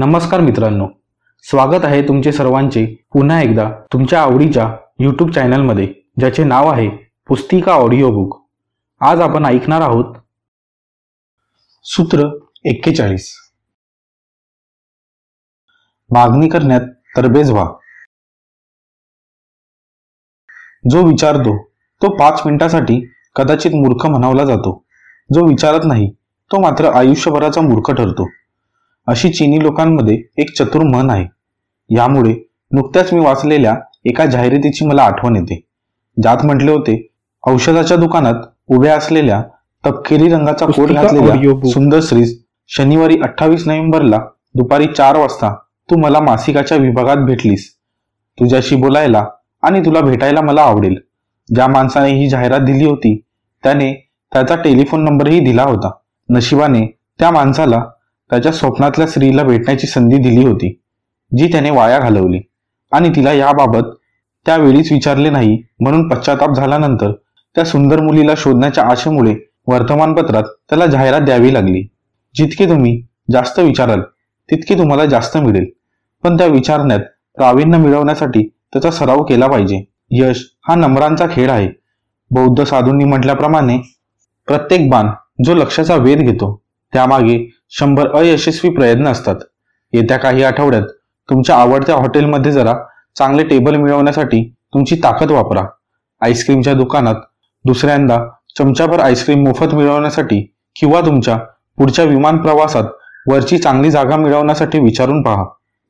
नमस्कार मित्रांनो. स्वागत आहे तुमचे सर्वांचे पुन्हा एकदा तुमच्या आवडीच्या यूट्यूब चॅनलमध्ये ज्याचे नाव आहे पुस्तिका ऑडिओ बुक आज आपण ऐकणार आहोत सूत्र एक्केचाळीस. मागणी करण्यात तरबेज व्हा. जो विचारतो तो पाच मिनिटासाठी कदाचित मूर्ख म्हणावला जातो. जो विचारत नाही तो मात्र आयुष्यभराचा मूर्ख ठरतो. अशी चीनी लोकांमध्ये एक चतुर मन आहे. यामुळे नुकत्याच मी वाचलेल्या एका जाहिरातीची मला आठवण येते. ज्यात म्हटले होते औषधाच्या दुकानात उभ्या असलेल्या तपकिरी रंगाचा कोट घातलेल्या. सुंदर श्रीस शनिवारी अठ्ठावीस नोव्हेंबरला दुपारी चार वाजता तू मला मासिकाच्या विभागात भेटलीस. तुझ्याशी बोलायला आणि तुला भेटायला मला आवडेल. ज्या माणसाने ही जाहिरात दिली होती त्याने त्याचा टेलिफोन नंबरही दिला होता. नशिबाने त्या माणसाला त्याच्या स्वप्नातल्या स्त्रीला भेटण्याची संधी दिली होती जी त्याने वाया घालवली. आणि तिला याबाबत त्यावेळीच विचारले नाही म्हणून पश्चाताप झाल्यानंतर त्या सुंदर मुलीला शोधण्याच्या आशेमुळे वर्तमानपत्रात त्याला जाहिरात द्यावी लागली. जितके तुम्ही जास्त विचाराल तितके तुम्हाला जास्त मिळेल. पण त्या विचारण्यात प्रावीण्य मिळवण्यासाठी त्याचा सराव केला पाहिजे. यश हा नम्रांचा खेळ आहे. बौद्ध साधूंनी म्हटल्याप्रमाणे प्रत्येक बाण जो लक्षाचा वेध घेतो त्यामागे शंभर अयशस्वी प्रयत्न असतात. येत्या काही आठवड्यात तुमच्या आवडत्या हॉटेलमध्ये जरा चांगले टेबल मिळवण्यासाठी तुमची ताकद वापरा. आईस्क्रीमच्या दुकानात दुसऱ्यांदा चमचाभर आईस्क्रीम मोफत मिळवण्यासाठी किंवा तुमच्या पुढच्या विमान प्रवासात वरची चांगली जागा मिळवण्यासाठी विचारून पहा.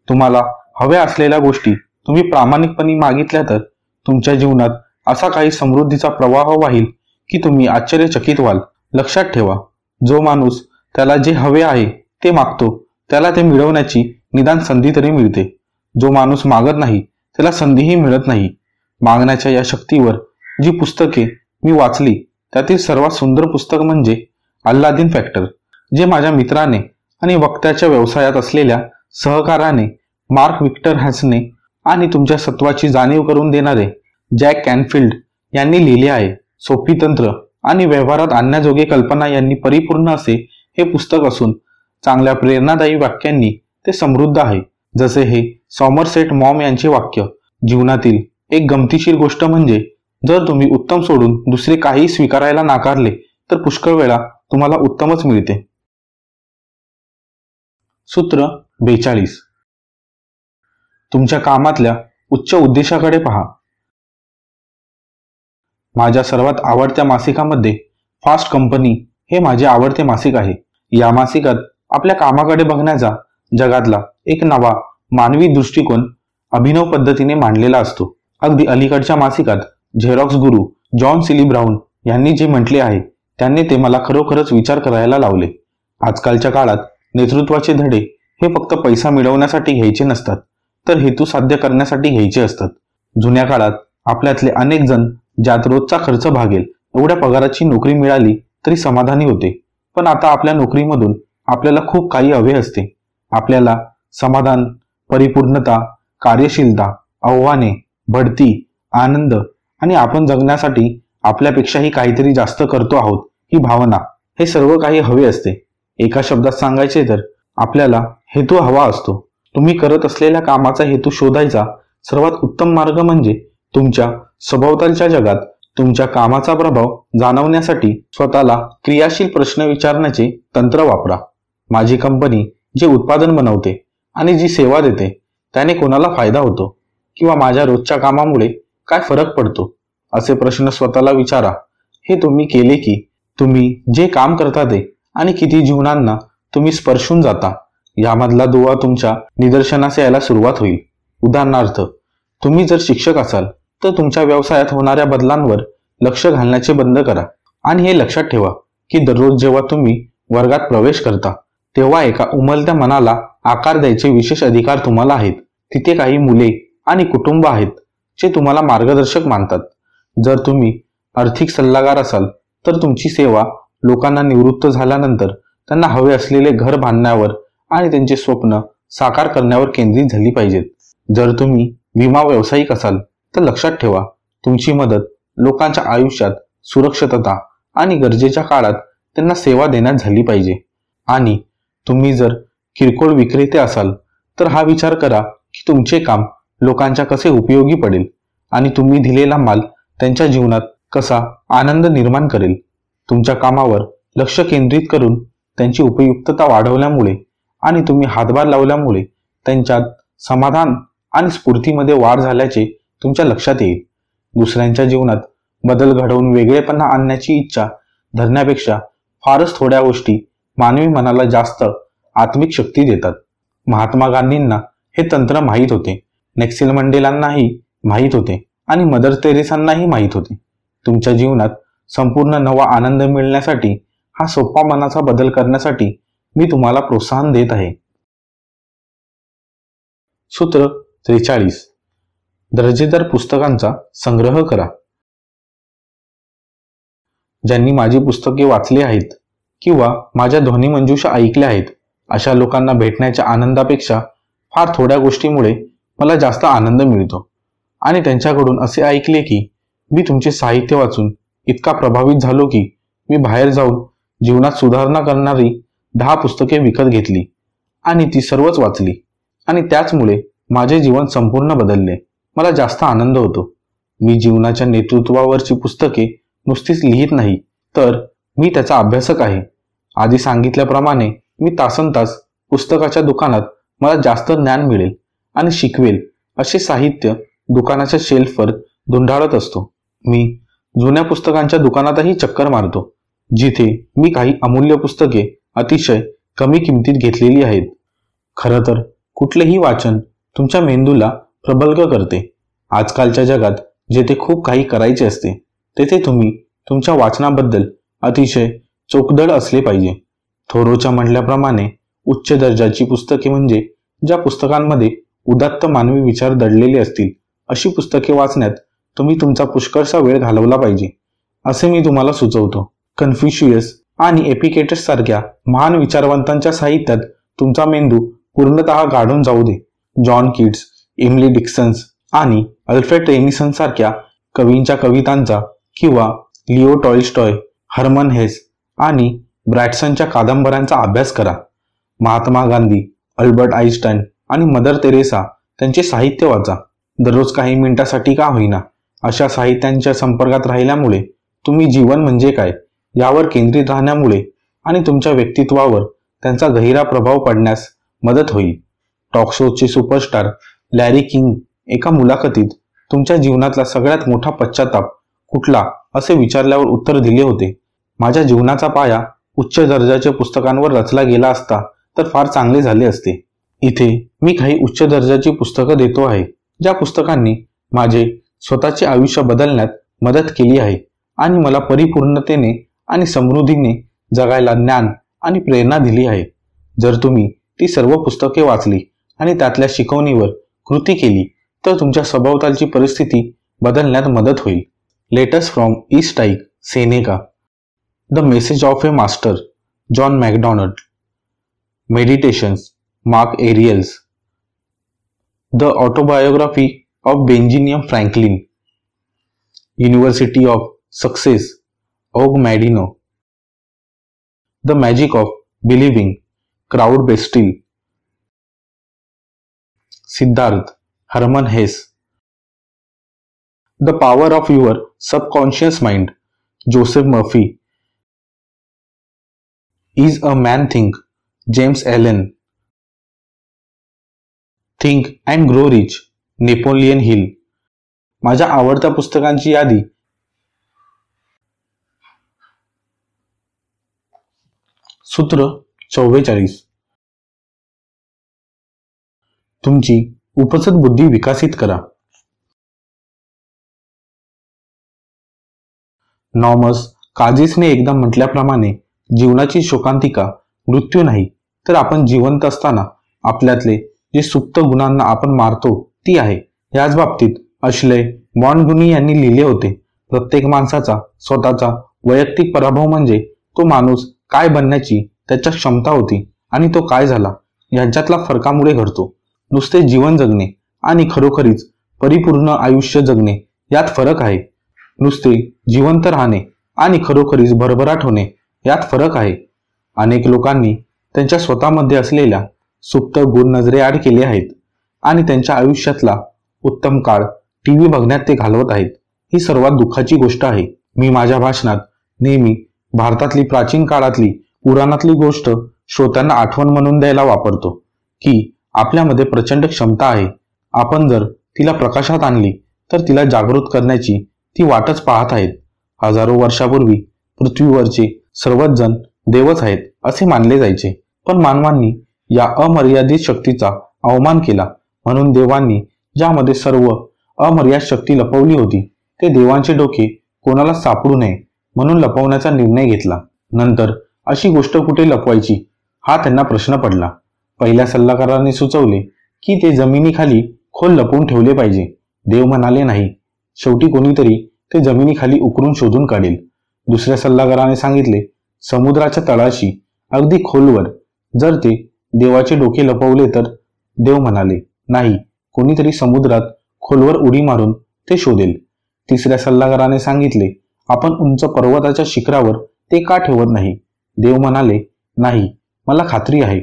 तुम्हाला हव्या असलेल्या गोष्टी तुम्ही प्रामाणिकपणे मागितल्या तर तुमच्या जीवनात असा काही समृद्धीचा प्रवाह वाहील की तुम्ही आश्चर्यचकित व्हाल. लक्षात ठेवा जो माणूस त्याला जे हवे आहे ते मागतो. त्याला ते मिळवण्याची निदान संधी तरी मिळते. जो माणूस मागत नाही त्याला संधीही मिळत नाही. मागण्याच्या या शक्तीवर जी पुस्तके मी वाचली त्यातील सर्वात सुंदर पुस्तक म्हणजे अल्लादीन फॅक्टर जे माझ्या मित्राने आणि वक्त्याच्या व्यवसायात असलेल्या सहकाराने मार्क विक्टर हॅसने आणि तुमच्या सत्वाची जाणीव करून देणारे जॅक कॅनफिल्ड यांनी लिहिले आहे. सोपी तंत्र आणि व्यवहारात आणण्याजोगे कल्पना यांनी परिपूर्ण असे हे पुस्तक असून चांगल्या प्रेरणादायी वाक्यांनी ते समृद्ध आहे. जसे हे सॉमरसेट मॉम यांचे वाक्य जीवनातील एक गमतीशीर गोष्ट म्हणजे जर तुम्ही उत्तम सोडून दुसरे काही स्वीकारायला नाकारले तर पुष्कळ वेळा तुम्हाला उत्तमच मिळते. सूत्र बेचाळीस. तुमच्या कामातल्या उच्च उद्देशाकडे पहा. माझ्या सर्वात आवडत्या मासिकामध्ये फास्ट कंपनी हे माझे आवडते मासिक आहे. या मासिकात आपल्या कामाकडे बघण्याचा जगातला एक नवा मानवी दृष्टिकोन अभिनव पद्धतीने मांडलेला असतो. अगदी अलीकडच्या मासिकात झेरॉक्स गुरु जॉन सिली ब्राऊन यांनी जे म्हटले आहे त्यांनी ते मला खरोखरच विचार करायला लावले. आजकालच्या काळात नेतृत्वाचे धडे हे फक्त पैसा मिळवण्यासाठी घ्यायचे नसतात तर हेतू साध्य करण्यासाठी घ्यायचे असतात. जुन्या काळात आपल्यातले अनेक जण ज्यात रोजचा खर्च भागेल एवढ्या पगाराची नोकरी मिळाली तरी समाधानी होते. पण आता आपल्या नोकरीमधून आपल्याला खूप काही हवे असते. आपल्याला समाधान परिपूर्णता कार्यशीलता आव्हाने भडती आनंद आणि आपण जगण्यासाठी आपल्यापेक्षाही काहीतरी जास्त करतो आहोत ही भावना हे सर्व काही हवे असते. एका शब्दात सांगायचे तर आपल्याला हेतू हवा असतो. तुम्ही करत असलेल्या कामाचा हेतू शोधायचा सर्वात उत्तम मार्ग म्हणजे तुमच्या सभोवतालच्या जगात तुमच्या कामाचा प्रभाव जाणवण्यासाठी स्वतःला क्रियाशील प्रश्न विचारण्याचे तंत्र वापरा. माझी कंपनी जे उत्पादन बनवते आणि जी सेवा देते त्याने कोणाला फायदा होतो किंवा माझ्या रोजच्या कामामुळे काय फरक पडतो? असे प्रश्न स्वतःला विचारा. हे तुम्ही केले की तुम्ही जे काम करता ते आणि किती जीवनांना तुम्ही स्पर्शून जाता यामधला दुवा तुमच्या निदर्शनास यायला सुरुवात होईल. उदाहरणार्थ तुम्ही जर शिक्षक असाल तर तुमच्या व्यवसायात होणाऱ्या बदलांवर लक्ष घालण्याचे बंद करा. आणि हे लक्षात ठेवा की दररोज जेव्हा तुम्ही वर्गात प्रवेश करता तेव्हा एका उमलत्या मनाला आकार द्यायचे विशेष अधिकार तुम्हाला आहेत. तिथे काही मुले आणि कुटुंब आहेत जे तुम्हाला मार्गदर्शक मानतात. जर तुम्ही आर्थिक सल्लागार असाल तर तुमची सेवा लोकांना निवृत्त झाल्यानंतर त्यांना हवे असलेले घर बांधण्यावर आणि त्यांचे स्वप्न साकार करण्यावर केंद्रित झाली पाहिजेत. जर तुम्ही विमा व्यावसायिक असाल तर लक्षात ठेवा तुमची मदत लोकांच्या आयुष्यात सुरक्षितता आणि गरजेच्या काळात त्यांना सेवा देण्यात झाली पाहिजे. आणि तुम्ही जर किरकोळ विक्रेते असाल तर हा विचार करा की तुमचे काम लोकांच्या कसे उपयोगी पडेल आणि तुम्ही दिलेला माल त्यांच्या जीवनात कसा आनंद निर्माण करेल. तुमच्या कामावर लक्ष केंद्रित करून त्यांची उपयुक्तता वाढवल्यामुळे आणि तुम्ही हातभार लावल्यामुळे त्यांच्यात समाधान आणि स्फूर्तीमध्ये वाढ झाल्याचे तुमच्या लक्षात येईल. दुसऱ्यांच्या जीवनात बदल घडवून वेगळेपणा आणण्याची इच्छा धरण्यापेक्षा फारच थोड्या गोष्टी मानवी मनाला जास्त आत्मिक शक्ती देतात. महात्मा गांधींना हे तंत्र माहीत होते. नेक्सिल मंडेलांनाही माहीत होते आणि मदर तेरेसांनाही माहीत होते. तुमच्या जीवनात संपूर्ण नवा आनंद मिळण्यासाठी हा सोपा मनाचा बदल करण्यासाठी मी तुम्हाला प्रोत्साहन देत आहे. सूत्र त्रेचाळीस. दर्जेदार पुस्तकांचा संग्रह करा. ज्यांनी माझी पुस्तके वाचली आहेत किंवा माझ्या ध्वनी मंजूषा ऐकल्या आहेत अशा लोकांना भेटण्याच्या आनंदापेक्षा फार थोड्या गोष्टीमुळे मला जास्त आनंद मिळतो. आणि त्यांच्याकडून असे ऐकले की मी तुमचे साहित्य वाचून इतका प्रभावित झालो की मी बाहेर जाऊन जीवनात सुधारणा करणारी दहा पुस्तके विकत घेतली आणि ती सर्वच वाचली आणि त्याचमुळे माझे जीवन संपूर्ण बदलले. मला जास्त आनंद होतो. मी जीवनाच्या नेतृत्वावरची पुस्तके नुसतीच लिहित नाही तर मी त्याचा अभ्यासक आहे. आधी सांगितल्याप्रमाणे मी तासन तास पुस्तकाच्या दुकानात मला जास्त ज्ञान मिळेल आणि शिकवेल असे साहित्य दुकानाच्या शेल्फवर धुंडाळत असतो. मी जुन्या पुस्तकांच्या दुकानातही चक्कर मारतो जिथे मी काही अमूल्य पुस्तके अतिशय कमी किमतीत घेतलेली आहेत. खरं तर कुठलेही वाचन तुमच्या मेंदूला प्रबल्ग करते. आजकालच्या जगात जेथे खूप काही करायचे असते तेथे तुम्ही तुमच्या वाचनाबद्दल अतिशय चोखदळ असले पाहिजे. थोरोच्या म्हणल्याप्रमाणे उच्च दर्जाची पुस्तके म्हणजे ज्या पुस्तकांमध्ये उदात्त मानवी विचार दडलेले असतील अशी पुस्तके वाचण्यात तुम्ही तुमचा पुष्कळसा वेळ घालवला पाहिजे असे मी तुम्हाला सुचवतो. कन्फ्युशियस आणि एपिकेटस सारख्या महान विचारवंतांच्या साहित्यात तुमचा मेंदू पूर्णतः गाढून जाऊ दे. जॉन किड्स इमली डिक्सन्स आणि अल्फ्रेड टेनिसन सारख्या कवींच्या कवितांचा किंवा लिओ टॉयस्टॉय हर्मन हेस आणि ब्रॅटसनच्या कादंबऱ्यांचा अभ्यास करा. महात्मा गांधी अल्बर्ट आईन्स्टाईन आणि मदर तेरेसा त्यांचे साहित्य वाचा. दररोज काही मिनिटासाठी का होईना. अशा साहित्यांच्या संपर्कात राहिल्यामुळे तुम्ही जीवन म्हणजे काय यावर केंद्रित राहण्यामुळे आणि तुमच्या व्यक्तित्वावर त्यांचा गहिरा प्रभाव पडण्यास मदत होईल. टॉक शोचे सुपरस्टार लॅरी किंग एका मुलाखतीत तुमच्या जीवनातला सगळ्यात मोठा पश्चाताप कुठला असे विचारल्यावर उत्तर दिले होते. माझ्या जीवनाचा पाया उच्च दर्जाच्या पुस्तकांवर रचला गेला असता तर फार चांगले झाले असते. इथे मी काही उच्च दर्जाची पुस्तकं देतो आहे ज्या पुस्तकांनी माझे स्वतःचे आयुष्य बदलण्यात मदत केली आहे आणि मला परिपूर्णतेने आणि समृद्धीने जगायला ज्ञान आणि प्रेरणा दिली आहे. जर तुम्ही ती सर्व पुस्तके वाचली आणि त्यातल्या शिकवणीवर कृती केली तर तुमच्या सभोवतालची परिस्थिती बदलण्यात मदत होईल. Letters from stoic Seneca the message of a master John McDonald meditations Marcus Aurelius the autobiography of Benjamin Franklin university of success Og Mandino the magic of believing Claude Bristol Siddhartha Hermann Hesse. The power of your subconscious mind Joseph Murphy as a man think James Allen think and grow rich Napoleon Hill माझ्या आवडत्या पुस्तकांची यादी. सूत्र चव्वेचाळीस. तुमची उपसत बुद्धी विकसित करा. नॉमस काजीसने एकदा म्हटल्याप्रमाणे जीवनाची शोकांतिका मृत्यू नाही तर आपण जिवंत असताना आपल्यातले जे सुप्त गुणांना आपण मारतो ती आहे. याच बाबतीत अश्लय बॉन्डगुनी यांनी लिहिले होते प्रत्येक माणसाचा स्वतःचा वैयक्तिक पराभव म्हणजे तो माणूस काय बनण्याची त्याच्या क्षमता होती आणि तो काय झाला यांच्यातला फरकामुळे घडतो. नुसते जीवन जगणे आणि खरोखरीच परिपूर्ण आयुष्य जगणे यात फरक आहे. नुसते जिवंत राहणे आणि खरोखरीच भरभराट होणे यात फरक आहे. अनेक लोकांनी त्यांच्या स्वतःमध्ये असलेल्या सुप्त गुण नजरेआड केले आहेत आणि त्यांच्या आयुष्यातला उत्तम काळ टीव्ही बघण्यात ते घालवत आहेत. ही सर्वात दुःखाची गोष्ट आहे. मी माझ्या भाषणात नेहमी भारतातली प्राचीन काळातली पुराणातली गोष्ट श्रोत्यांना आठवण म्हणून द्यायला वापरतो की आपल्यामध्ये प्रचंड क्षमता आहे. आपण जर तिला प्रकाशात आणली तर तिला जागृत करण्याची ती वाटच पाहत आहेत. हजारो वर्षापूर्वी पृथ्वीवरचे सर्वच जण देवच आहेत असे मानले जायचे. पण मानवांनी या अमर्यादित शक्तीचा अवमान केला. म्हणून देवांनी ज्यामध्ये सर्व अमर्याद शक्ती लपवली होती ते देवांचे डोके कोणाला सापडू नये म्हणून लपवण्याचा निर्णय घेतला. नंतर अशी गोष्ट कुठे लपवायची हा त्यांना प्रश्न पडला. पहिल्या सल्लागाराने सुचवले की ते जमिनीखाली खोल लपवून ठेवले पाहिजे. देव म्हणाले नाही. शेवटी कोणीतरी ते जमिनीखाली उकरून शोधून काढेल. दुसऱ्या सल्लागाराने सांगितले समुद्राच्या तळाशी अगदी खोलवर जर ते देवाचे डोके लपवले तर देव म्हणाले नाही कोणीतरी समुद्रात खोलवर उडी मारून ते शोधेल. तिसऱ्या सल्लागाराने सांगितले आपण उंच पर्वताच्या शिखरावर ते का ठेवत नाही? देव म्हणाले नाही मला खात्री आहे.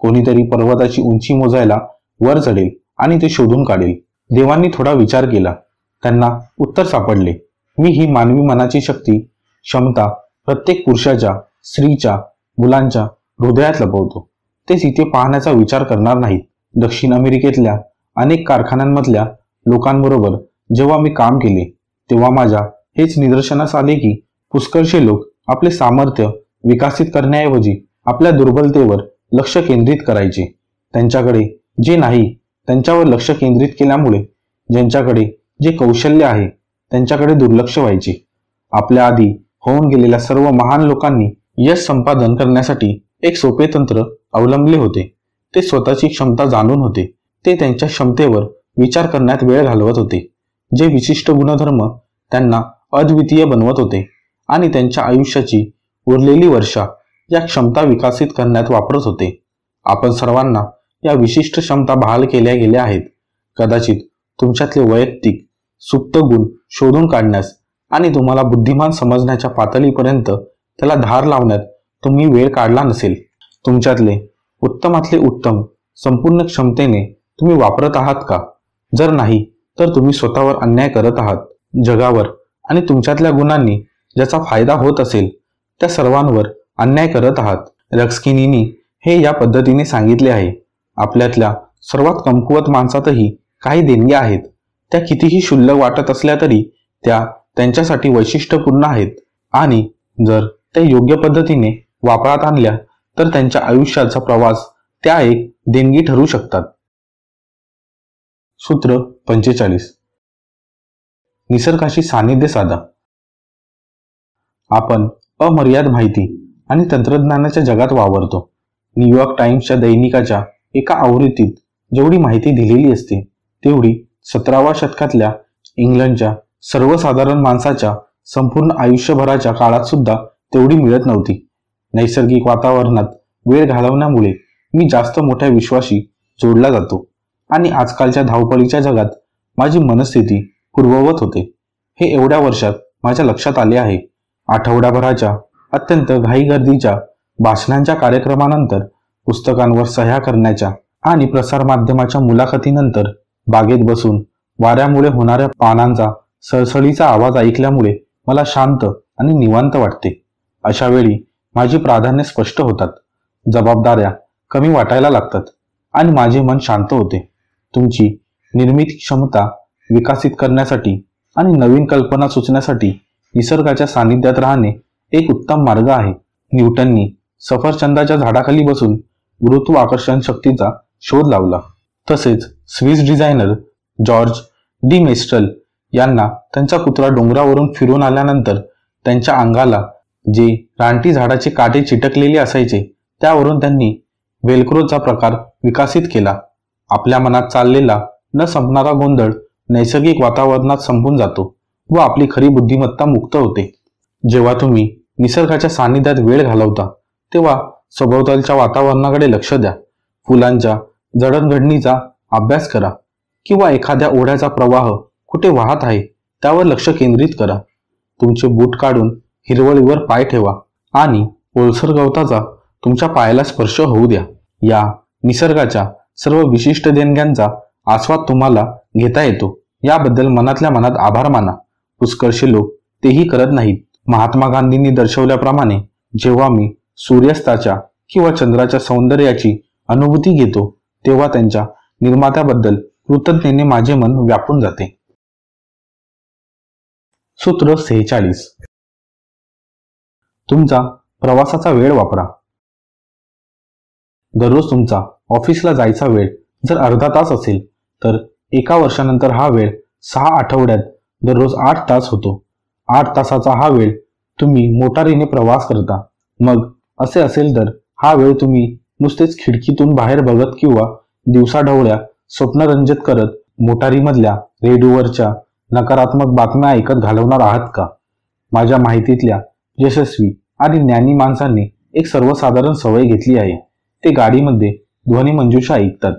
कोणीतरी पर्वताची उंची मोजायला वर चढेल आणि ते शोधून काढेल. देवांनी थोडा विचार केला. त्यांना उत्तर सापडले. मी ही मानवी मनाची शक्ती क्षमता प्रत्येक पुरुषाच्या स्त्रीच्या मुलांच्या हृदयात लपवतो. ते तिथे पाहण्याचा विचार करणार नाहीत. दक्षिण अमेरिकेतल्या अनेक कारखान्यांमधल्या लोकांबरोबर जेव्हा मी काम केले तेव्हा माझ्या हेच निदर्शनास आले की पुष्कळशे लोक आपले सामर्थ्य विकसित करण्याऐवजी आपल्या दुर्बलतेवर लक्ष केंद्रित करायचे. त्यांच्याकडे जे नाही त्यांच्यावर लक्ष केंद्रित केल्यामुळे ज्यांच्याकडे जे कौशल्य आहे त्यांच्याकडे दुर्लक्ष व्हायचे. आपल्या आधी होऊन गेलेल्या सर्व महान लोकांनी यश संपादन करण्यासाठी एक सोपे तंत्र अवलंबले होते. ते स्वतःची क्षमता जाणून होते. ते त्यांच्या क्षमतेवर विचार करण्यात वेळ घालवत होते. जे विशिष्ट गुणधर्म त्यांना अद्वितीय बनवत होते आणि त्यांच्या आयुष्याची उरलेली वर्षा या क्षमता विकसित करण्यात वापरत होते. आपण सर्वांना या विशिष्ट क्षमता बहाल केल्या गेल्या आहेत. कदाचित तुमच्यातले वैयक्तिक सुप्त गुण शोधून काढण्यास आणि तुम्हाला बुद्धिमान समजण्याच्या पातळीपर्यंत त्याला धार लावण्यात तुम्ही वेळ काढला नसेल. तुमच्यातले उत्तमातले उत्तम संपूर्ण क्षमतेने तुम्ही वापरत आहात का? जर नाही तर तुम्ही स्वतःवर अन्याय करत आहात. जगावर आणि तुमच्यातल्या गुणांनी ज्याचा फायदा होत असेल त्या सर्वांवर अन्याय करत आहात. रक्सकिनीनी हे या पद्धतीने सांगितले आहे. आपल्यातल्या सर्वात कमकुवत माणसातही काही देणग्या आहेत. त्या कितीही शुल्लक वाटत असल्या तरी त्या त्यांच्यासाठी वैशिष्ट्यपूर्ण आहेत. आणि जर त्या योग्य पद्धतीने वापरात आणल्या तर त्यांच्या आयुष्याचा प्रवास त्या एक देणगी ठरू शकतात. सूत्र पंचेचाळीस. निसर्गाशी सानिध्य साधा. आपण अमर्याद माहिती आणि तंत्रज्ञानाच्या जगात वावरतो. न्यूयॉर्क टाइम्सच्या दैनिकाच्या एका आवृत्तीत जेवढी माहिती दिलेली असते तेवढी सतराव्या शतकातल्या इंग्लंडच्या सर्वसाधारण माणसाच्या संपूर्ण आयुष्यभराच्या काळात सुद्धा तेवढी मिळत नव्हती. नैसर्गिक वातावरणात वेळ घालवण्यामुळे मी जास्त मोठ्या विश्वाशी जोडला जातो आणि आजकालच्या धावपळीच्या जगात माझी मनस्थिती पूर्ववत होते. हे एवढ्या वर्षात माझ्या लक्षात आले आहे. आठवड्याभराच्या अत्यंत घाईगर्दीच्या भाषणांच्या कार्यक्रमानंतर पुस्तकांवर सह्या करण्याच्या आणि प्रसारमाध्यमाच्या मुलाखतीनंतर बागेत बसून वाऱ्यामुळे होणाऱ्या पानांचा सळसळीचा आवाज ऐकल्यामुळे मला शांत आणि निवांत वाटते. अशा वेळी माझी प्राधान्य स्पष्ट होतात. जबाबदाऱ्या कमी वाटायला लागतात आणि माझे मन शांत होते. तुमची निर्मित क्षमता विकसित करण्यासाठी आणि नवीन कल्पना सुचण्यासाठी निसर्गाच्या सानिध्यात राहणे एक उत्तम मार्ग आहे. न्यूटननी सफरचंदाच्या झाडाखाली बसून गुरुत्वाकर्षण शक्तीचा शोध लावला. तसेच Swiss designer George de Mestral यांना त्यांचा कुत्रा डोंगरावरून फिरून आल्यानंतर त्यांच्या अंगाला जे रानटी झाडाचे काटे चिटकलेले असायचे त्यावरून त्यांनी वेलक्रोचा प्रकार विकसित केला. आपल्या मनात चाललेला न संपणारा गोंधळ नैसर्गिक वातावरणात संपून जातो व आपली खरी बुद्धिमत्ता मुक्त होते. जेव्हा तुम्ही निसर्गाच्या सानिध्यात वेळ घालवता तेव्हा सभोवतालच्या वातावरणाकडे लक्ष द्या. फुलांच्या जडणघडणीचा अभ्यास करा. किंवा एखाद्या ओढ्याचा प्रवाह कुठे वाहत आहे त्यावर लक्ष केंद्रित करा. तुमचे बूट काढून हिरवळीवर पाय ठेवा आणि ओलसर गवताचा तुमच्या पायाला स्पर्श होऊ द्या. या निसर्गाच्या सर्व विशिष्ट देणग्यांचा आस्वाद तुम्हाला घेता येतो. याबद्दल मनातल्या मनात आभार माना. पुष्कळशे लोक तेही करत नाहीत. महात्मा गांधींनी दर्शवल्याप्रमाणे जेव्हा मी सूर्यास्ताच्या किंवा चंद्राच्या सौंदर्याची अनुभूती घेतो तेव्हा त्यांच्या निर्मात्याबद्दल कृतज्ञतेने माझे मन व्यापून जाते. सूत्र सेहेचाळीस. तुमचा प्रवासाचा वेळ वापरा. दररोज तुमचा ऑफिसला जायचा वेळ जर अर्धा तास असेल तर एका वर्षानंतर हा वेळ सहा आठवड्यात दररोज आठ तास होतो. आठ तासाचा हा वेळ तुम्ही मोटारीने प्रवास करता. मग असे असेल तर हा वेळ तुम्ही नुसतेच खिडकीतून बाहेर बघत किंवा दिवसाढवळ्या स्वप्नरंजित करत मोटारीमधल्या रेडिओवरच्या नकारात्मक बातम्या ऐकत घालवणार आहात का? माझ्या माहितीतल्या यशस्वी आणि ज्ञानी माणसांनी एक सर्वसाधारण सवय घेतली आहे. ते गाडीमध्ये ध्वनी मंजुषा ऐकतात.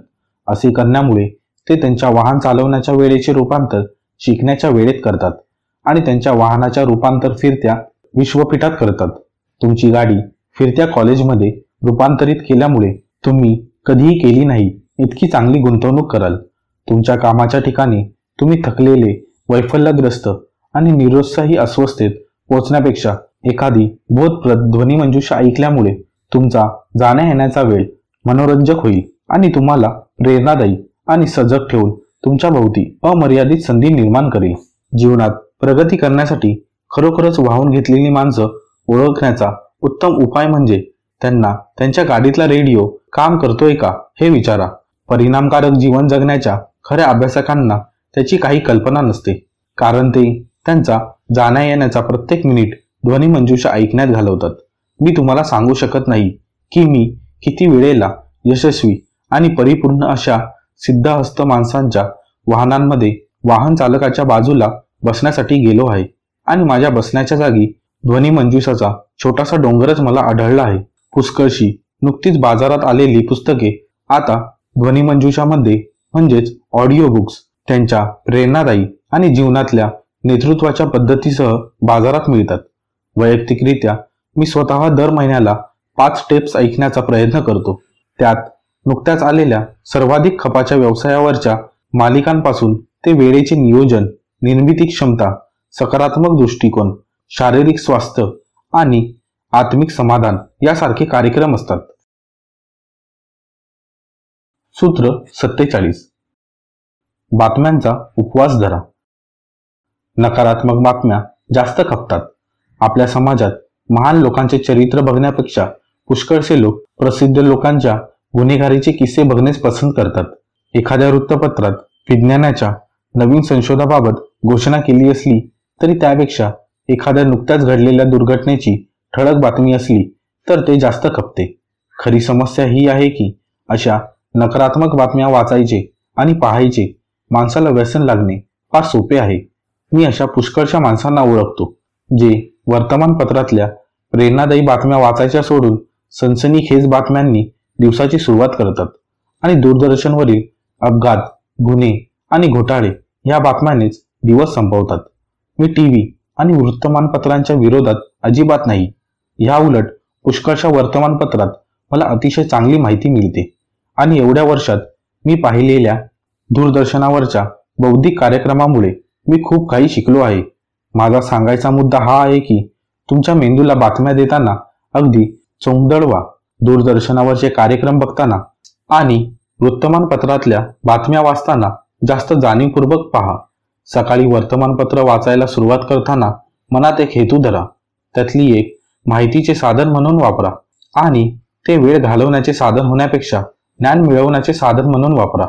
असे करण्यामुळे ते त्यांच्या वाहन चालवण्याच्या वेळेचे रूपांतर शिकण्याच्या वेळेत करतात. आणि त्यांच्या वाहनाच्या रूपांतर फिरत्या विश्वपीठात करतात. तुमची गाडी फिरत्या कॉलेजमध्ये रूपांतरित केल्यामुळे तुम्ही कधीही केली नाही इतकी चांगली गुंतवणूक कराल. तुमच्या कामाच्या ठिकाणी तुम्ही थकलेले वैफल्यग्रस्त आणि निरोत्साही अस्वस्थेत पोहोचण्यापेक्षा एखादी बोधप्रद ध्वनिमंजुषा ऐकल्यामुळे तुमचा जाण्या येण्याचा वेळ मनोरंजक होईल आणि तुम्हाला प्रेरणादायी आणि सजग ठेवून तुमच्या भोवती अमर्यादित संधी निर्माण करेल. जीवनात प्रगती करण्यासाठी खरोखरच वाहून घेतलेली माणसं ओळखण्याचा उत्तम उपाय म्हणजे त्यांना त्यांच्या गाडीतला रेडिओ काम करतोय का हे विचारा. परिणामकारक जीवन जगण्याच्या खऱ्या अभ्यासकांना त्याची काही कल्पना नसते. कारण ते त्यांचा जाण्या येण्याचा प्रत्येक मिनिट ध्वनीमंजूषा ऐकण्यात घालवतात. मी तुम्हाला सांगू शकत नाही की मी किती वेळेला यशस्वी आणि परिपूर्ण अशा सिद्धहस्त माणसांच्या वाहनांमध्ये वाहन चालकाच्या बाजूला बसण्यासाठी गेलो आहे. आणि माझ्या बसण्याच्या जागी ध्वनी मंजुषाचा छोटासा डोंगरच मला आढळला आहे. पुष्कळशी नुकतीच बाजारात आलेली पुस्तके आता ध्वनी मंजुषामध्ये म्हणजेच ऑडिओ बुक्स त्यांच्या प्रेरणादायी आणि जीवनातल्या नेतृत्वाच्या पद्धतीसह बाजारात मिळतात. वैयक्तिकरित्या मी स्वतः दर महिन्याला पाच टेप्स ऐकण्याचा प्रयत्न करतो. त्यात नुकत्याच आलेल्या सर्वाधिक खपाच्या व्यवसायावरच्या मालिकांपासून ते वेळेचे नियोजन निर्मिती क्षमता सकारात्मक दृष्टिकोन शारीरिक स्वास्थ्य आणि आत्मिक समाधान यासारखे कार्यक्रम असतात. सूत्र सत्तेचाळीस. बातम्यांचा उपवास धरा. नकारात्मक बातम्या जास्त खपतात. आपल्या समाजात महान लोकांचे चरित्र बघण्यापेक्षा पुष्कळसे लोक प्रसिद्ध लोकांच्या गुन्हेगारीचे किस्से बघणेच पसंत करतात. एखाद्या वृत्तपत्रात विज्ञानाच्या नवीन संशोधाबाबत घोषणा केली असली तरी त्यापेक्षा एखाद्या नुकत्याच घडलेल्या दुर्घटनेची ठळक बातमी असली तर ते जास्त खपते. खरी समस्या ही आहे की अशा नकारात्मक बातम्या वाचायचे आणि पाहायचे माणसाला व्यसन लागणे फार सोपे आहे. मी अशा पुष्कळशा माणसांना ओळखतो जे वर्तमानपत्रातल्या प्रेरणादायी बातम्या वाचायच्या सोडून सनसनीखेज बातम्यांनी दिवसाची सुरुवात करतात आणि दूरदर्शनवरील अपघात गुन्हे आणि घोटाळे या बातम्यानेच दिवस संपवतात. मी टीव्ही आणि वृत्तमानपत्रांच्या विरोधात अजिबात नाही. ह्या उलट पुष्कळशा वर्तमानपत्रात मला अतिशय चांगली माहिती मिळते. आणि एवढ्या वर्षात मी पाहिलेल्या दूरदर्शनावरच्या बौद्धिक कार्यक्रमामुळे मी खूप काही शिकलो आहे. माझा सांगायचा मुद्दा हा आहे की तुमच्या मेंदूला बातम्या देताना अगदी चोंदळवा दूरदर्शनावरचे कार्यक्रम बघताना आणि वृत्तमानपत्रातल्या बातम्या वाचताना जास्त जाणीवपूर्वक पहा. सकाळी वर्तमानपत्र वाचायला सुरुवात करताना मनात एक हेतू धरा. त्यातली एक माहितीचे साधन म्हणून वापरा आणि ते वेळ घालवण्याचे साधन होण्यापेक्षा ज्ञान मिळवण्याचे साधन म्हणून वापरा.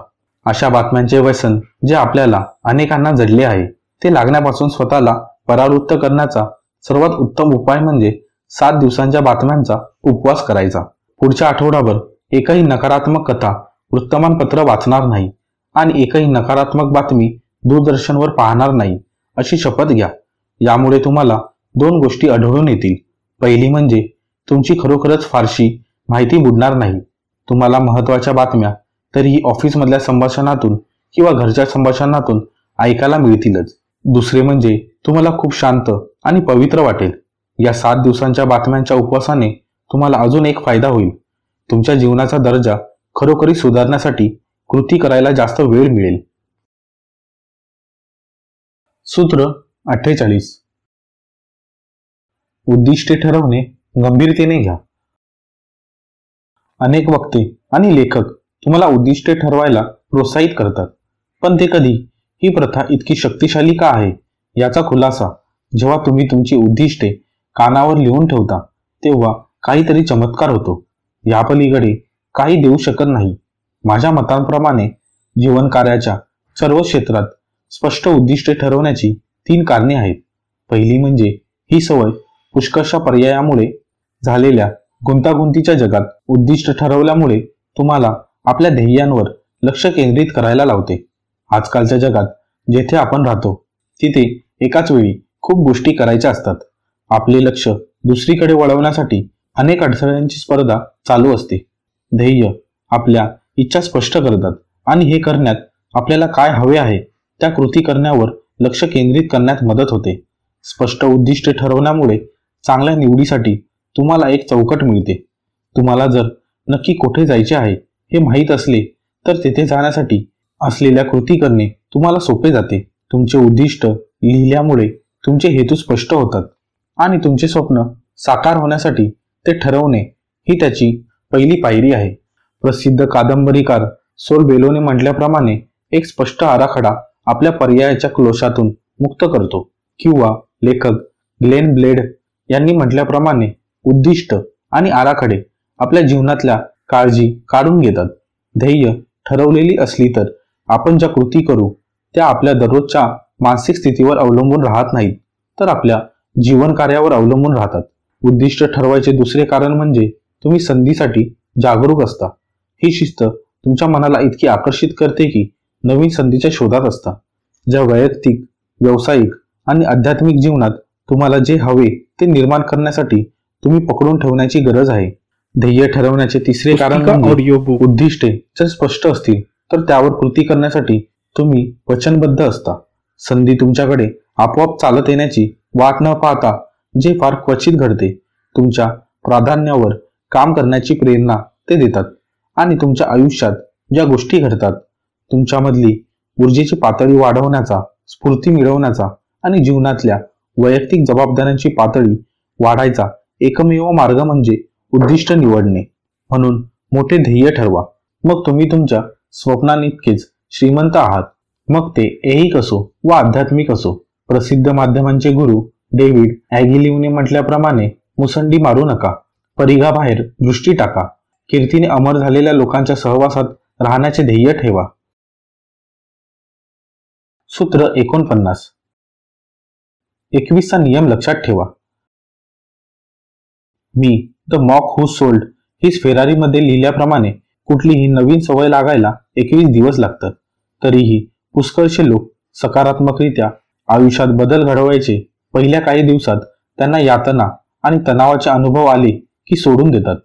अशा बातम्यांचे व्यसन जे आपल्याला अनेकांना जडले आहे ते लागण्यापासून स्वतःला परावृत्त करण्याचा सर्वात उत्तम उपाय म्हणजे सात दिवसांच्या बातम्यांचा उपवास करायचा. पुढच्या आठवडाभर एकही नकारात्मक कथा वृत्तमानपत्र वाचणार नाही आणि एकही नकारात्मक बातमी दूरदर्शनवर पाहणार नाही अशी शपथ घ्या. यामुळे तुम्हाला दोन गोष्टी आढळून येतील. पहिली म्हणजे तुमची खरोखरच फारशी माहिती बुडणार नाही. तुम्हाला महत्त्वाच्या बातम्या तरीही ऑफिसमधल्या संभाषणातून किंवा घरच्या संभाषणातून ऐकायला मिळतीलच. दुसरे म्हणजे तुम्हाला खूप शांत आणि पवित्र वाटेल. या सात दिवसांच्या बातम्यांच्या उपवासाने तुम्हाला अजून एक फायदा होईल. तुमच्या जीवनाचा दर्जा खरोखरी सुधारण्यासाठी कृती करायला जास्त वेळ मिळेल. सूत्र अठ्ठेचाळीस. उद्दिष्टे ठरवणे गंभीरतेने घ्या. अनेक वक्ते आणि लेखक तुम्हाला उद्दिष्टे ठरवायला प्रोत्साहित करतात. पण ते कधी? ही प्रथा इतकी शक्तिशाली का आहे? याचा खुलासा जेव्हा तुम्ही तुमची उद्दिष्टे कानावर लिहून ठेवता तेव्हा काहीतरी चमत्कार होतो. यापलीकडे काही देऊ शकत नाही. माझ्या मतांप्रमाणे जीवन कार्याच्या सर्व क्षेत्रात स्पष्ट उद्दिष्टे ठरवण्याची तीन कारणे आहेत. पहिली म्हणजे ही सवय पुष्कळशा पर्यायामुळे झालेल्या गुंतागुंतीच्या जगात उद्दिष्ट ठरवल्यामुळे तुम्हाला आपल्या ध्येयांवर लक्ष केंद्रित करायला लावते. आजकालच्या जगात जेथे आपण राहतो तिथे एकाच वेळी खूप गोष्टी करायच्या असतात. आपले लक्ष दुसरीकडे वळवण्यासाठी अनेक अडथळ्यांची स्पर्धा चालू असते. ध्येय आपल्या इच्छा स्पष्ट करतात आणि हे करण्यात आपल्याला काय हवे आहे त्या कृती करण्यावर लक्ष केंद्रित करण्यात मदत होते. स्पष्ट उद्दिष्ट ठरवण्यामुळे चांगल्या निवडीसाठी तुम्हाला एक चौकट मिळते. तुम्हाला जर नक्की कुठे जायचे आहे हे माहीत असले तर तेथे जाण्यासाठी असलेल्या कृती करणे तुम्हाला सोपे जाते. तुमचे उद्दिष्ट लिहिल्यामुळे तुमचे हेतू स्पष्ट होतात आणि तुमचे स्वप्न साकार होण्यासाठी ते ठरवणे ही त्याची पहिली पायरी आहे. प्रसिद्ध कादंबरीकार सोल बेलोने म्हटल्याप्रमाणे एक स्पष्ट आराखडा आपल्या पर्यायाच्या क्लोशातून मुक्त करतो. किंवा लेखक ग्लेन ब्लेड यांनी म्हटल्याप्रमाणे उद्दिष्ट आणि आराखडे आपल्या जीवनातल्या काळजी काढून घेतात. ध्येय ठरवलेली असली तर आपण ज्या कृती करू त्या आपल्या दररोजच्या मानसिक स्थितीवर अवलंबून राहत नाहीत तर आपल्या जीवन कार्यावर अवलंबून राहतात. उद्दिष्ट ठरवायचे दुसरे कारण म्हणजे तुम्ही संधीसाठी जागरूक असता. ही शिस्त तुमच्या मनाला इतकी आकर्षित करते की नवीन संधीच्या शोधात असता ज्या वैयक्तिक व्यावसायिक आणि आध्यात्मिक जीवनात तुम्हाला जे हवे ते निर्माण करण्यासाठी तुम्ही पकडून ठेवण्याची गरज आहे. ध्येय ठरवण्याचे तिसरे कारण ऑडिओ बुक उद्दिष्टे जर स्पष्ट असतील तर त्यावर कृती करण्यासाठी तुम्ही वचनबद्ध असता. संधी तुमच्याकडे आपोआप चालत येण्याची वाट न पाहता जे फार क्वचित घडते तुमच्या प्राधान्यावर काम करण्याची प्रेरणा ते देतात आणि तुमच्या आयुष्यात ज्या गोष्टी घडतात तुमच्यामधली ऊर्जेची पातळी वाढवण्याचा स्फूर्ती मिळवण्याचा आणि जीवनातल्या वैयक्तिक जबाबदाऱ्यांची पातळी वाढायचा एकमेव मार्ग म्हणजे उद्दिष्ट निवडणे. म्हणून मोठे ध्येय ठरवा. मग तुम्ही तुमच्या स्वप्नांइतकेच श्रीमंत आहात. मग ते ऐहिक असो व आध्यात्मिक असो प्रसिद्ध माध्यमांचे गुरु डेव्हिड ॲगिलिवने म्हटल्याप्रमाणे मुसंडी मारू नका. परिघाबाहेर दृष्टी टाका. कीर्तीने अमर झालेल्या लोकांच्या सहवासात राहण्याचे ध्येय ठेवा. सूत्र एकोणपन्नास. एकवीसचा नियम लक्षात ठेवा. मी the monk who sold his फेरारीमध्ये लिहिल्याप्रमाणे कुठलीही नवीन सवय लागायला एकवीस दिवस लागतात. तरीही पुष्कळशे लोक सकारात्मकरित्या आयुष्यात बदल घडवायचे पहिल्या काही दिवसात त्यांना यातना आणि तणावाचे अनुभव आले की सोडून देतात.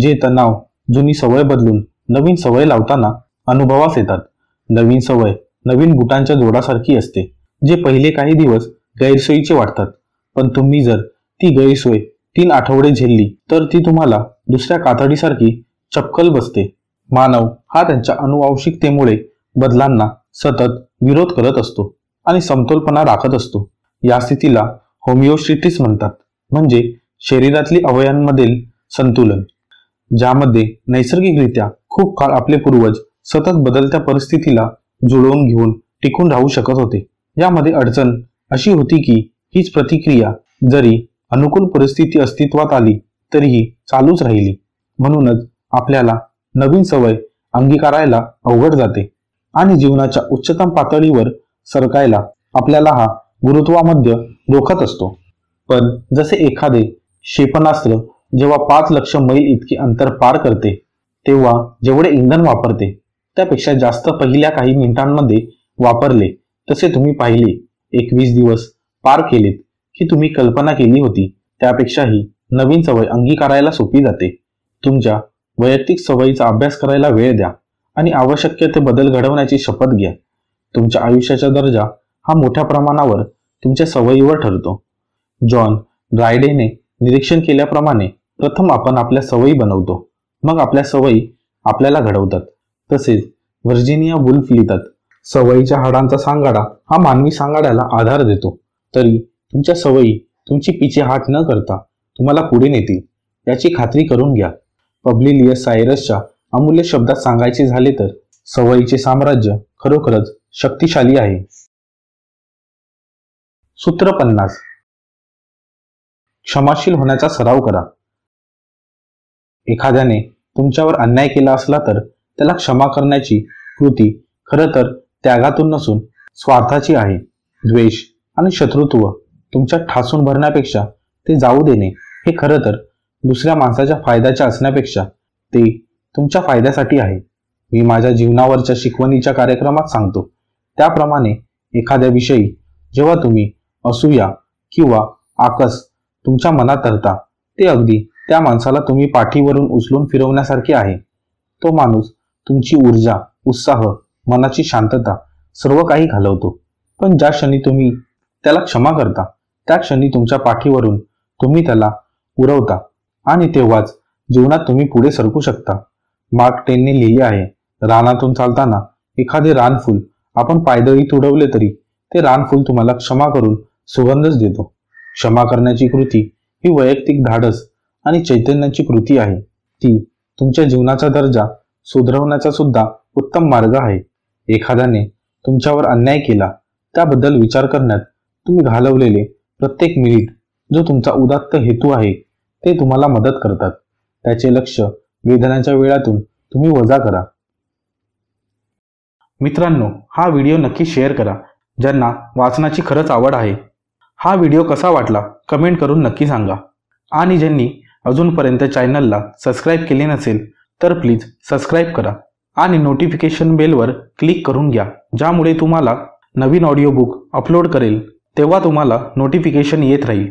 जे तणाव जुनी सवय बदलून नवीन सवय लावताना अनुभवास येतात. नवीन सवय नवीन बुटांच्या जोडासारखी असते जे पहिले काही दिवस गैरसोयीचे वाटतात. पण तुम्ही जर ती गैरसोय तीन आठवडे झेलली तर ती तुम्हाला दुसऱ्या कातडीसारखी चपकल बसते. मानव हा त्यांच्या अनुवांशिकतेमुळे बदलांना सतत विरोध करत असतो आणि समतोलपणा राखत असतो. या स्थितीला होमिओस्टिटिस म्हणतात म्हणजे शरीरातली अवयांमधील संतुलन ज्यामध्ये नैसर्गिकरित्या खूप काळ आपले पूर्वज सतत बदलत्या परिस्थितीला जुळवून घेऊन टिकून राहू शकत होते. यामध्ये अडचण अशी होती की हीच प्रतिक्रिया जरी अनुकूल परिस्थिती अस्तित्वात आली तरीही चालूच राहिली. म्हणूनच आपल्याला नवीन सवय अंगीकारायला अवघड जाते आणि जीवनाच्या उच्चतम पातळीवर सरकायला आपल्याला हा गुरुत्वामध्ये रोखत असतो. पण जसे एखादे क्षेपणास्त्र जेव्हा पाच लक्ष मैल इतके अंतर पार करते तेव्हा जेवढे इंधन वापरते त्यापेक्षा जास्त पहिल्या काही मिनिटांमध्ये वापरले तसे तुम्ही पाहिले. एकवीस दिवस पार केलेत की तुम्ही कल्पना केली होती त्यापेक्षाही नवीन सवय अंगीकारायला सोपी जाते. तुमच्या वैयक्तिक सवयीचा अभ्यास करायला वेळ द्या आणि आवश्यक ते बदल घडवण्याची शपथ घ्या. तुमच्या आयुष्याचा दर्जा हा मोठ्या प्रमाणावर तुमच्या सवयीवर ठरतो. जॉन ड्रायडेने निरीक्षण केल्याप्रमाणे प्रथम आपण आपल्या सवयी बनवतो. मग आपल्या सवयी आपल्याला घडवतात. तसेच व्हर्जिनिया वुल्फ लिहितात. सवयीच्या हाडांचा सांगाडा हा मानवी सांगाड्याला आधार देतो. तरी तुमच्या सवयी तुमची पिछे हाट न करता तुम्हाला पुढे नेतील याची खात्री करून घ्या. पब्लिलियस सायरसच्या अमूल्य शब्दात सांगायचे झाले तर सवयीचे साम्राज्य खरोखरच शक्तिशाली आहे. सूत्र पन्नास. क्षमाशील होण्याचा सराव करा. एखाद्याने तुमच्यावर अन्याय केला असला तर त्याला क्षमा करण्याची कृती खरं तर त्यागातून नसून स्वार्थाची आहे. द्वेष आणि शत्रुत्व तुमच्या ठासून भरण्यापेक्षा ते जाऊ देणे हे खरं तर दुसऱ्या माणसाच्या फायद्याच्या असण्यापेक्षा ते तुमच्या फायद्यासाठी आहे. मी माझ्या जीवनावरच्या शिकवणीच्या कार्यक्रमात सांगतो. त्याप्रमाणे एखाद्या विषयी जेव्हा तुम्ही असूया किंवा आकस तुमच्या मनात धरता ते अगदी त्या माणसाला तुम्ही पाठीवरून उचलून फिरवण्यासारखे आहे. तो माणूस तुमची ऊर्जा उत्साह मनाची शांतता सर्व काही घालवतो. पण ज्या क्षणी तुम्ही त्याला क्षमा करता त्या क्षणी तुमच्या पाठीवरून तुम्ही त्याला उरवता आणि तेव्हाच जीवनात तुम्ही पुढे सरकू शकता. मार्क टेनने लिहिले आहे रानातून चालताना एखादे रानफूल आपण पायदळी तुडवले तरी ते रानफूल तुम्हाला क्षमा करून सुगंधच देतो. क्षमा करण्याची कृती ही वैयक्तिक धाडस आणि चैतन्याची कृती आहे. ती तुमच्या जीवनाचा दर्जा सुधरवण्याचा सुद्धा उत्तम मार्ग आहे. एखाद्याने तुमच्यावर अन्याय केला त्याबद्दल विचार करण्यात तुम्ही घालवलेले प्रत्येक मिनिट जो तुमचा उदात्त हेतू आहे ते तुम्हाला मदत करतात. त्याचे लक्ष वेदनाच्या वेळातून तुम्ही वजा करा. मित्रांनो हा व्हिडिओ नक्की शेअर करा ज्यांना वाचनाची खरंच आवड आहे. हा व्हिडिओ कसा वाटला कमेंट करून नक्की सांगा. आणि ज्यांनी अजूनपर्यंत चॅनलला सबस्क्राईब केले नसेल तर प्लीज सबस्क्राईब करा आणि नोटिफिकेशन बेलवर क्लिक करून घ्या. ज्यामुळे तुम्हाला नवीन ऑडिओ बुक अपलोड करेल तेव्हा तुम्हाला नोटिफिकेशन येत राहील.